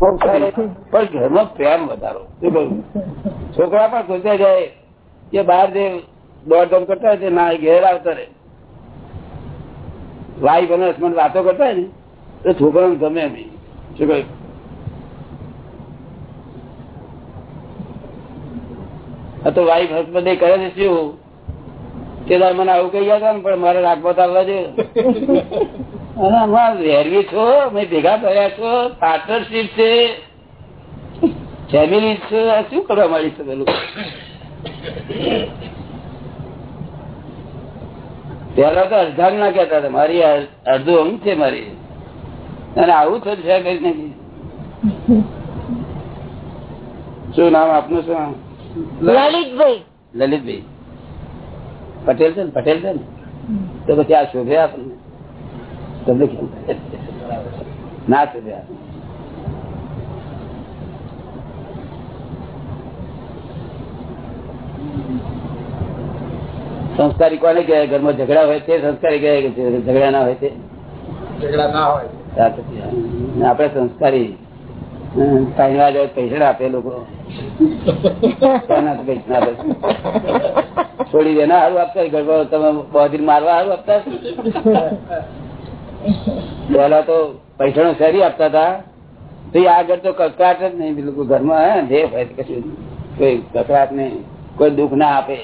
પણ ઘરમાં પ્રેમ વધારો. શું કહ્યું છોકરા પણ સોચ્યા જાય કે બહાર જે દોડધામ કરતા હોય ના ઘેર આવતા રહે. વાઈફ અને હસબન્ડ વાતો કરતા હોય ને, તો છોકરાને ગમે નહીં. શું કહ્યું? તો વાઈફ હસબન્ડ કરે છે શું? તે દાડે મને આવું કહી ગયા હતા ને પણ મારે રાખવા આવવા જોઈએ. વેરવી છો મેં ભેગા થયા છો પાર્ટનરશીપ છે ફેમિલી છે શું કરવા માંડી છે પેલું? પેલા તો અડધા ના કેતા હતા મારી અડધું અંગ છે મારી. અને આવું થયું છે કઈ નથી શું નામ આપનું શું લલિતભાઈ. લલિતભાઈ. પટેલ છે ને પટેલ છે ને? તો પછી આ શોભે આપણને. તમને કેમ? ના શોભે આપણને. સંસ્કારી કોને કહેવાય? ઘરમાં ઝઘડા હોય છે સંસ્કારી કહેવાય કે ઝઘડા ના હોય છે? ઝઘડા ના હોય. આપણે સંસ્કારી પૈસા આપે લોકો? છોડી દે. ના સારું આપતા ગરબા તમે બોધી મારવા સારું આપતા પેલા તો પૈસા નો શેરી આપતા હતા. તો આગળ તો કકડાટ જ નહીં. બિલકુલ ઘરમાં જે હોય કશું કોઈ કકડાટ નહીં. કોઈ દુઃખ ના આપે.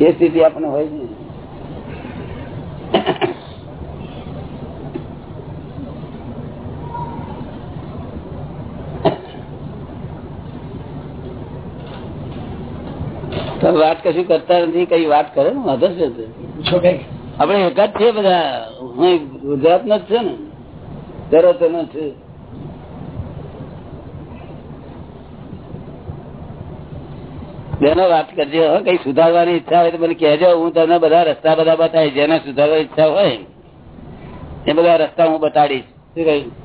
એ સ્થિતિ આપણને હોય છે તમે વાત કશું કરતા નથી કઈ વાત કરે ને વાંધો છે આપડે આપણે એક જ છે બધા? હું ગુજરાત નો જ છે ને. તરત નો છે. બેનો વાત કરજો કઈ સુધારવાની ઈચ્છા હોય તો મને કહેજો. હું તમને બધા રસ્તા બધા બતાવીશ. જેને સુધારવાની ઈચ્છા હોય એ બધા રસ્તા હું બતાડીશ. શું કહ્યું?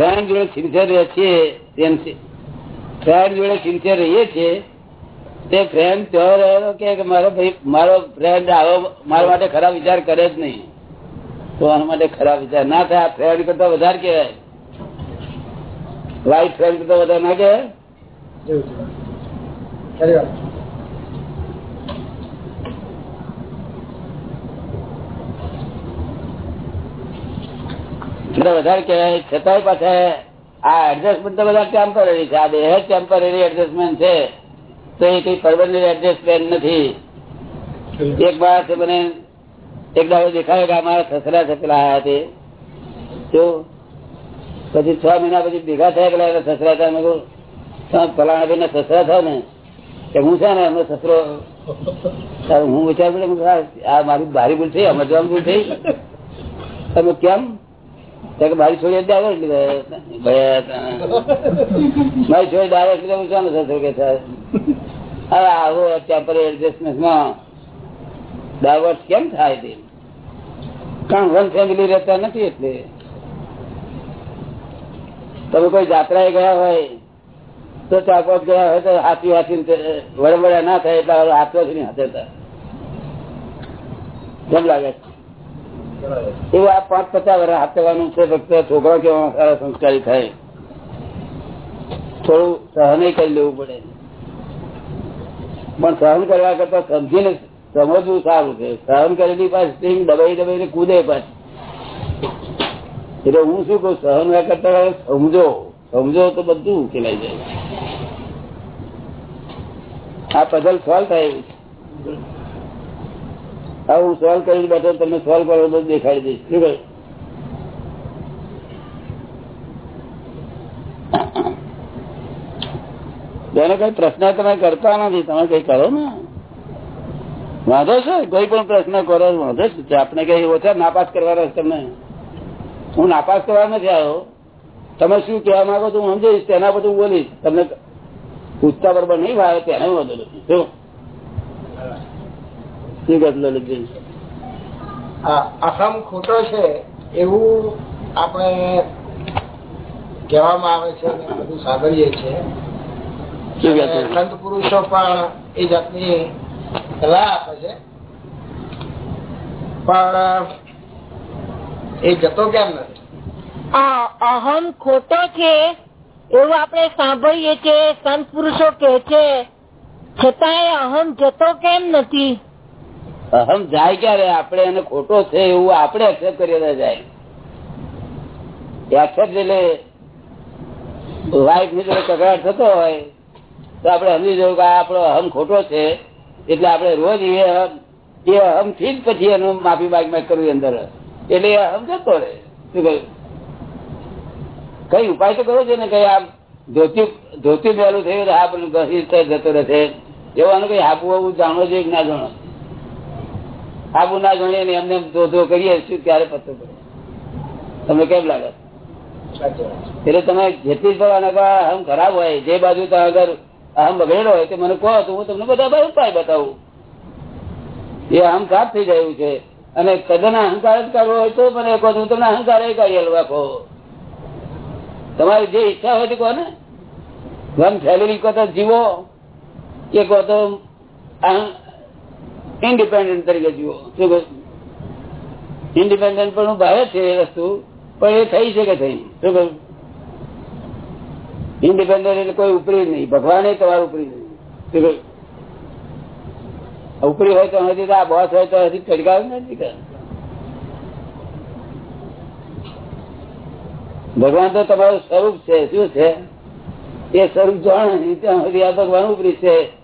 ફ્રેન્ડ જોડે સિન્સિયર રહે તેમ ફ્રેન્ડ જોડે સિન્સિયર રહીએ છીએ તે ફ્રેન્ડ ત્યાં રહેલો કે મારો ભાઈ, મારો ફ્રેન્ડ આવો, મારા માટે ખરાબ વિચાર કરે જ નહીં. તો આના માટે ખરાબ વિચાર ના થાય ફ્રેન્ડ કરતા વધારે કહેવાય. વાઇફ ફ્રેન્ડ કરતા વધારે ના કહેવાય એવું છે. ખરી વાત. એટલે વધારે કહેવાય, છતાંય પાછા આ એડજસ્ટમેન્ટ બધા ટેમ્પરરી છે. આ દેહ ટેમ્પરરી એડજસ્ટમેન્ટ છે. તો એ કઈ પરમનન્ટ એડજસ્ટમેન્ટ નથી. એક વાર મને એક દાડો દેખાયો કે અમારા સસરા છે પેલા આયા તે પછી છ મહિના પછી ભેગા થયા પેલા એના સસરા હતા. મેં કહું ફલાણા ભાઈ ના સસરા થયા ને, કે હું છે ને એમનો સસરો? હું વિચાર "આ- મારી ભારી ભૂલ થઈ સમજવામાં ભૂલ થઈ. તમે કેમ? મારી છોડી. મારી છોડી આવે એટલે શાનો સસરો કે હવે આવો ટેમ્પરરી એડજસ્ટમેન્ટમાં ડાયવર્સ કેમ થાય તે? કારણ વન ફેમિલી રહેતા નથી એટલે. તમે કોઈ જાત્રાએ ગયા હોય, તો પાંચ ગયા હોય તો હાથી હાથી વડવડા ના થાય એટલે હાથવાથી હાથે હતા કેમ લાગે? છે એવું આ પાંચ પચાસ વર્ષ હાથ કરવાનું છે ફક્ત છોકરા કેવા સારા સંસ્કારી થાય. થોડું સહન કરી લેવું પડે. પણ સહન કરવા કરતા સમજીને સમજવું સારું છે. સહન કરેલી પાછી દબાઈ દબાઈને કૂદે પાછી. એટલે હું શું કહું, સહન કરતા સમજો. સમજો તો બધું ઉકેલાઈ જાય. આ પઝલ સોલ્વ થાય હું સોલ્વ કરી બેઠો તમને સોલ્વ કરો તો દેખાડી દઈશ. શું કહ્યું? બેનો કઈ પ્રશ્ન તમે કરતા નથી, તમે કઈ કરો ને? વાંધો છે? કોઈ પણ પ્રશ્ન કરો, વાંધો છે. આપણે કઈ ઓછા નાપાસ કરવાના છે તમને. હું નાપાસ કરવા નથી આવ્યો. તમે શું કહેવા માંગો છો હું સમજીશ તેના બધું બોલીશ. તમને પૂછતા બરોબર નહીં ભાવે, તેને વાંધો નથી શું શું કહે લલિતભાઈ આ અહમ ખોટો છે એવું આપણે કહેવામાં આવે છે બધું સાંભળીએ છીએ. સંત પુરુષો પણ એ જાતની સલાહ આપે છે. પણ એ જતો કેમ નથી? આ અહમ ખોટો છે એવું આપણે સાંભળીએ છીએ સંત પુરુષો કે છે છતાંય અહમ જતો કેમ નથી? અહમ જાય ક્યારે? આપણે એને ખોટો છે એવું આપણે એક્સેપ્ટ કરી જાય. એક્સેપ્ટ એટલે વાઇફની જોડે કકડાટ થતો હોય, તો આપણે સમજી જવું કે આપણો અહમ ખોટો છે. એટલે આપણે રોજ એ અહમ એ અહમથી જ પછી એનું માફી માગ કરવી અંદર. એટલે એ અહમ જતો રહે. શું કહ્યું? કઈ ઉપાય તો કરવો છે ને કઈ આમ ધોતી ધોતી પહેલું થયું આ ઘસી જતો રહેશે. એવાનું કઈ હાબુ હાબુ જાણો છે કે ના જાણો હાબુ ના ગણીએ ને એમને ધો ધો કરીએ શું ત્યારે પતો પડે. તમને કેમ લાગે. એટલે તમે જેટલી અહમ ખરાબ હોય, જે બાજુ અહમ બગડેલો હોય તે મને કહો તો હું તમને બધા ઉપાય બતાવું. એ અહમ ખરાબ થઈ ગયું છે. અને તદ્દન અહંકાર જ કરવો હોય તો મને કહો હું તમને અહંકાર એ હલવા કહો. તમારી જે ઈચ્છા હોય તે કહો ને. વન ફેમિલી કહો જીવો કે કહો તો ઇન્ડિપેન્ડન્ટ તરીકે જુઓ. ઇન્ડિપેન્ડન્ટ પણ ભાવે છે એ વસ્તુ, પણ એ થઈ શકે થઈ શું કહ્યું ઇન્ડિપેન્ડન્ટ એટલે કોઈ ઉપરી નહીં. ભગવાન તમારું ઉપરી નહીં. ઉપરી હોય તો હજી આ બોસ હોય તો હજી ચડકાવ નથી ભગવાન તો તમારું સ્વરૂપ છે. શું છે? એ સ્વરૂપ જાણે ભગવાન ઉપરી છે.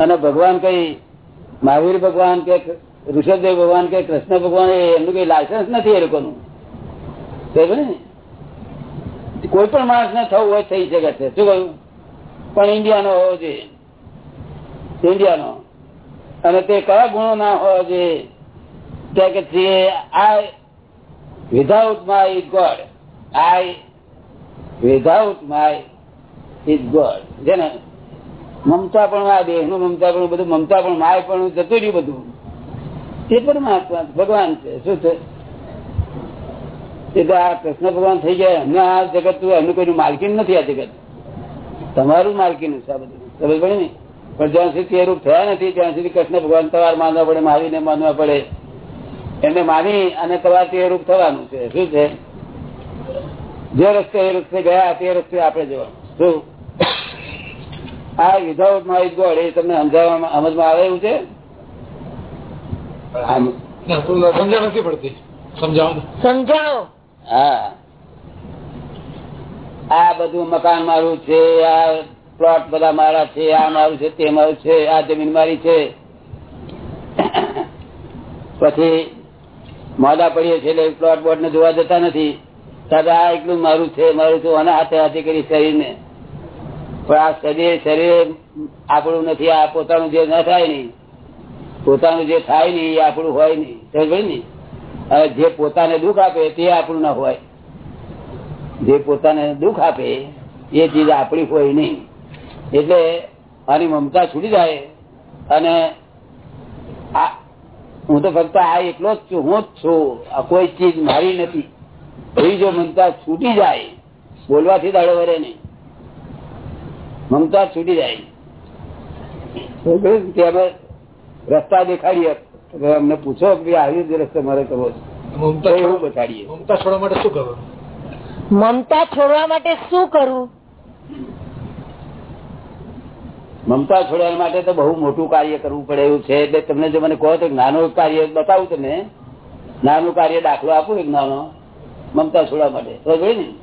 અને ભગવાન કઈ મહાવીર ભગવાન કે ઋષભદેવ ભગવાન કે કૃષ્ણ ભગવાન એમનું કઈ લાયસન્સ નથી એ લોકોનું? કોઈ પણ માણસ ને થવું હોય થઈ શકે છે. શું કહ્યું? પણ ઇન્ડિયાનો હોવો જોઈએ. ઇન્ડિયાનો. અને તે કયા ગુણો ના હોવા જોઈએ? કે છે I without my is God I without my is God જેને મમતા પણ આ દેહનું મમતા પણ બધું, મમતા પણ માય પણ જતું રહ્યું બધું. એ પરમાત્મા ભગવાન છે. શું છે? એટલે આ કૃષ્ણ ભગવાન થઈ ગયા, એમને આ જગત એમનું કોઈનું માલકીન નથી આ જગત. તમારું માલકીન છે આ બધું. સમજ પડે ને? પણ જ્યાં સુધી તે રૂપ થયા નથી, ત્યાં સુધી કૃષ્ણ ભગવાન તમારે માનવા પડે માવીને માનવા પડે. એમને માની અને તમારે તે રૂપ થવાનું છે. શું છે? જે રસ્તે એ રસ્તે ગયા, તે રસ્તે આપણે જવાનું. શું? આ વિધાઉટ માય ગોડ એ તમને સમજાવવામાં સમજમાં આવે એવું છે? આમ. ના, તો સમજણ નથી પડતી. સમજાવો? હા. આ બધું મકાન મારું છે આ પ્લોટ બધા મારા છે આ મારું છે તે મારું છે આ જમીન મારી છે. પછી મોડા પડીએ છે એટલે પ્લોટ બોર્ડ ને જોવા જતા નથી. દાદા આ એટલું મારું છે મારું છે અને હાથે હાથે કરી શરીરને. પણ આ શરીર શરીર આપણું નથી, આ પોતાનું જે ના થાય નહીં પોતાનું જે થાય નહીં એ આપણું હોય નહીં સમજ ને? અને જે પોતાને દુઃખ આપે તે આપણું ના હોય. જે પોતાને દુઃખ આપે એ ચીજ આપણી હોય નહીં. એટલે આની મમતા છૂટી જાય અને આ, હું તો ફક્ત આ એટલો જ છું, હું જ છું. આ કોઈ ચીજ મારી નથી. એવી જો મમતા છૂટી જાય, બોલવાથી દાડો વરે નહીં. મમતા છૂટી જાય. અમે રસ્તા દેખાડીએ. અમને પૂછો કે આવી જ રસ્તો મારે કરવો છે. મમતા એવું છોડવા- બતાડીએ. મમતા છોડવા માટે શું કરવું મમતા છોડવા માટે શું કરવું મમતા છોડવા માટે તો બહુ મોટું કાર્ય કરવું પડે એવું છે. એટલે તમને જો મને કહો તો નાનું કાર્ય બતાવું તમે નાનું કાર્ય દાખલો આપું એક નાનો. મમતા છોડવા માટે. તો જોઈ ને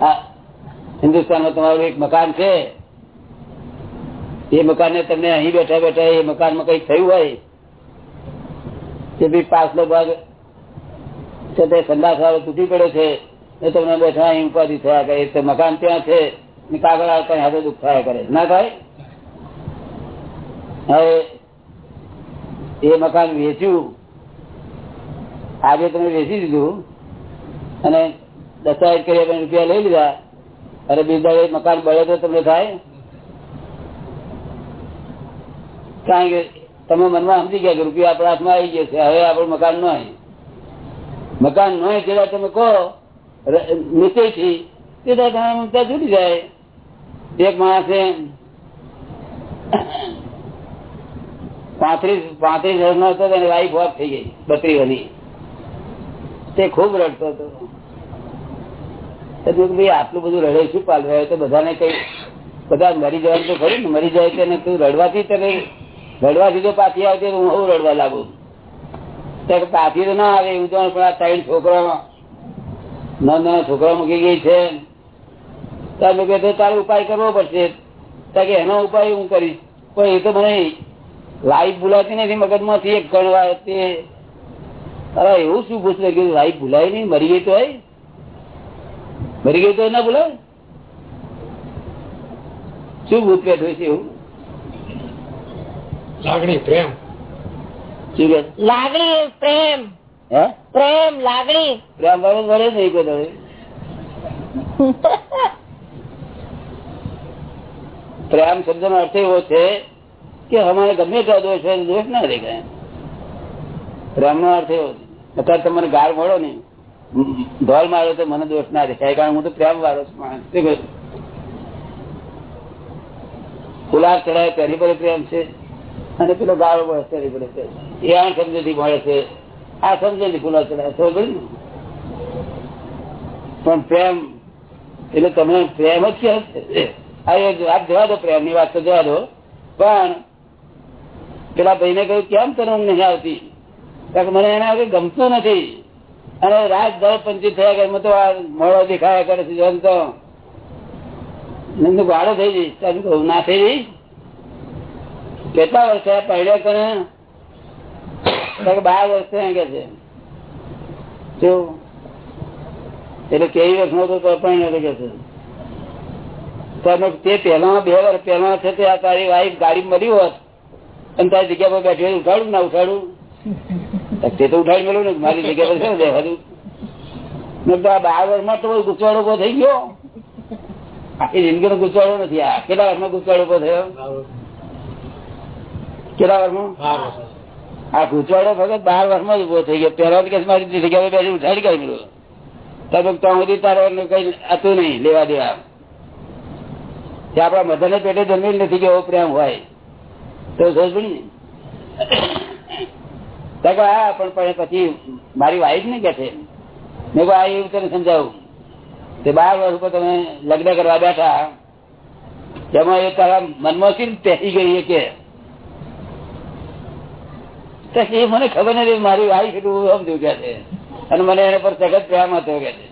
હા હિન્દુસ્તાનમાં તમારું એક મકાન છે. એ મકાન ને તમને અહીં બેઠા બેઠા એ મકાનમાં કઈ થયું હોય, તે બી પાછલો ભાગ છે તે સંદાસ વાળો તૂટી પડ્યો છે એ તમને બેઠા અહીં ઉપાધિ થયા કરે. તો મકાન ત્યાં છે કાગળ કાગળ કઈ હાથે દુઃખ થયા કરે. ના થાય? હવે એ મકાન વેચ્યું. આજે તમે વેચી દીધું અને દસ્તાવેજ કરી રૂપિયા લઈ લીધા. અને બીજા એ મકાન બળે તો તમને થાય? કારણ કે તમે મનમાં સમજી ગયા કે રૂપિયા આપણા હાથમાં આવી ગયો છે હવે આપણું મકાન ન હોય. મકાન ન હોય જેવા તમે કહો નિશ્ચયથી તે દાદા મમતા છૂટી જાય. એક માણસે પાંત્રીસ પાંત્રીસ વર્ષ નો હતો તેની વાઈફ ઓફ થઈ ગઈ બત્રી વધી. તે ખૂબ રડતો હતો. તો મેં કીધું, આટલું બધું રડે, શું પાલવે તો બધાને કઈ, બધા મરી જવાનું તો ખરું ને, મરી જાય તેને તું રડવાથી તને રડવાથી તો પાછી આવતી હું હું રડવા લાગુ. પાછી તો ના આવે એવું પણ આ ત્રણ છોકરા નાના નાના છોકરા મૂકી ગઈ છે. તમે કહે તો તારે ઉપાય કરવો પડશે. કે એનો ઉપાય હું કરીશ. પણ એ તો મને લાઈફ ભૂલાતી નથી મગજમાંથી એક ગણવા તે અરે એવું શું પૂછે કે લાઈફ ભૂલાય નહીં મરી ગઈ તો હોય મરી ગઈ તો ના બોલાવે? શું ભૂત પેટ હોય છે એવું? લાગણી પ્રેમ. શું કે લાગણી પ્રેમ. પ્રેમ લાગણી. પ્રેમ વાળો ભરે નહીં કોઈ દાડે. પ્રેમ શબ્દ નો અર્થ એવો છે કે અમારે ગમે ત્યાં દોષ હોય દોષ ના દેખાય. પ્રેમ નો અર્થ એવો છે. અત્યારે તમને ગાળ મળો ને ઢોલ મારો તો મને દોષ ના દેખાય કારણ હું તો પ્રેમ વાળો છું માણસ. ગુલાબ ચડાય તેની પર પ્રેમ છે. અને પેલો ગાળો મળે પર પ્રેમ. એ આ સમજથી મળે છે. આ સમજે ગુલાબ ચડાય તો ને? પણ પ્રેમ, એટલે તમને પ્રેમ જ કે હશે આ જવા દો પ્રેમની વાત તો જવા દો. પણ પેલા ભાઈને કહ્યું, કેમ તને ઊંઘ નહીં આવતી? મને એના ગમતું નથી. અને રાત દર પંચી થયા કરે તો મોડો દેખાયા કરે છે, જન તો. ગાળો થઈ જઈશ. તારું કહું ના થઈ જઈશ. કેટલા વર્ષે પહેલા કરે? બાર વર્ષ કે છે. એટલે કેવી વર્ષ નો તો પણ નથી કે છે. તે પહેલા બે વર્ષ પહેલા છે તે તારી વાઈફ ગાડી મળી હોત અને તારી જગ્યા પર બેઠી ઉઠાડું ના ઉઠાડું? તે તો ઉઠાવી મેળવું ને મારી જગ્યા પર દેખાડું મેં તો આ બાર વર્ષમાં તો ગુચવાડો ઊભો થઈ ગયો? આખી જિંદગી નો ગુચવાડો નથી. આ કેટલા વર્ષમાં ગુચવાડો ઊભો થયો? કેટલા વર્ષમાં આ ગુચવાડો ફક્ત બાર વર્ષમાં જ ઊભો થઈ ગયો. પહેલા તો કે મારી જગ્યા પર બેસી ઉઠાડી કઈ મળ્યું તમે ત્યાં સુધી તારે કઈ હતું નહીં લેવા દેવા. આપડા મધર ને પેટે જન્મી નથી કે એવો પ્રેમ હોય. તો સમજ ને પણ પછી મારી વાઈફ ને કે છે. મેં કહું આ એવું તને સમજાવું. તે બાર વર્ષ ઉપર તમે લગ્ન કરવા બેઠા તેમાં એ તારા મનમાં પહેરી ગઈ કે? મને ખબર નથી, મારી વાઈફ એટલું સમજવું કે છે. અને મને એના પર સખત પ્રેમ હતો કે છે.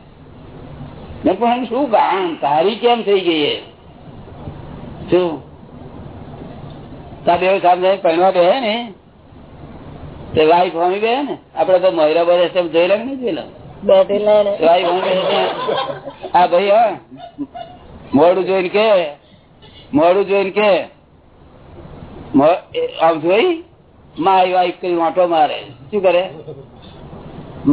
મેં પણ શું કામ? તારી કેમ થઈ ગઈ શું? તાર એવું સામે પહેરવા બે ને? તે વાઈ ભમી બે ને? આપડે તો મહિરા બધા છે જોઈ લે નહીં જોઈ લે બેઠેલા ને. વાઈ ભમી બે હા ભાઈ હા. મોડું જોઈને કે મોડું જોઈને કે આમ જોઈ? માય વાઈફ કરી વાંટો મારે. શું કરે?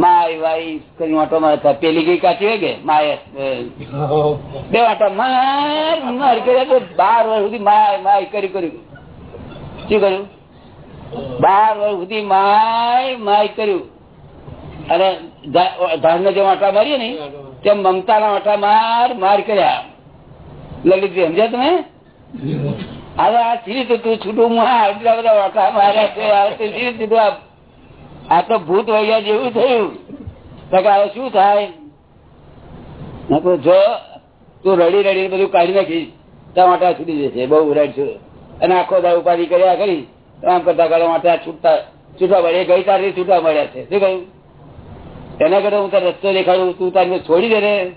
માય વાઈફ કરી વાંટો મારે. પેલી કઈ કાચી હોય કે માય બે વાંટો માર માર કર્યા બાર વર્ષ સુધી માય માય કરી કર્યું શું કર્યું? બાર વર્ષ સુધી માય માય કર્યું. અને ધાન જેમ વાંટા મારીએ ને, તેમ મમતા ના વાંટા માર માર કર્યા. લલિતજી સમજ્યા તમે? હવે આ સીરી તું છૂટું આટલા બધા વાટા માર્યા છે, આ તો ભૂત વૈયા જેવું થયું? હવે શું થાય? જો તું રડી રડી બધું કાઢી નાખીશ ટમાટા છૂટી જશે. બહુ રડ છું. અને આખો દાવ ઉપાધિ કર્યા કરી આમ કરતા કરો માટે આ છૂટતા છૂટવા મળે ગઈ તારી છૂટવા મળ્યા છે. શું કહ્યું? એના કરતા હું તારે રસ્તો દેખાડું, તું તારી છોડી દે ને.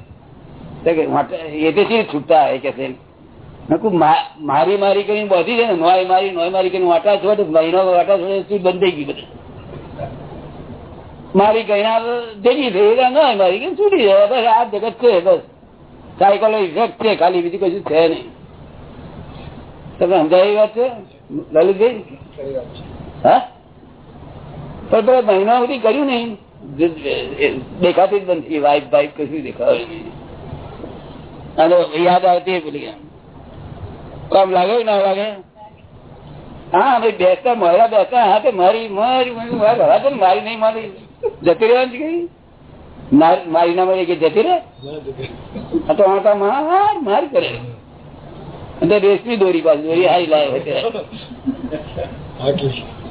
એ છૂટતા હોય કે મારી મારી કરીને બધી છે ને. નોય મારી નોય મારી કરીને વાટા છોડ, મહિનો વાટા છોડે, શું બંધ થઈ ગઈ બધી? મારી ગયા ભેગી થઈ નોય મારી કે છૂટી જાય. બસ આ જગત છે, બસ. સાયકલો ઇફેક્ટ છે. ખાલી બીજું કશું છે નહીં. તમે સમજાવી વાત છે, લલિતભાઈ? પણ પેલા મહિના સુધી કર્યું નહીં. દેખાતી જ થઈ. વાઇફ વાઇફ કશું દેખાવે યાદ આવતી પેલી કામ લાગે ના લાગે? હા ભાઈ બેસતા, મળ્યા બેસતા. હા, તે મારી મારી હવા દે મારી નહીં મારી જતી રહેવાની કઈ? મારી ના મારી કે જતી રહે? તો આટા માર માર કરે. રેશમી દોરી પાછી, દોરી હારી લાવે છે આટલી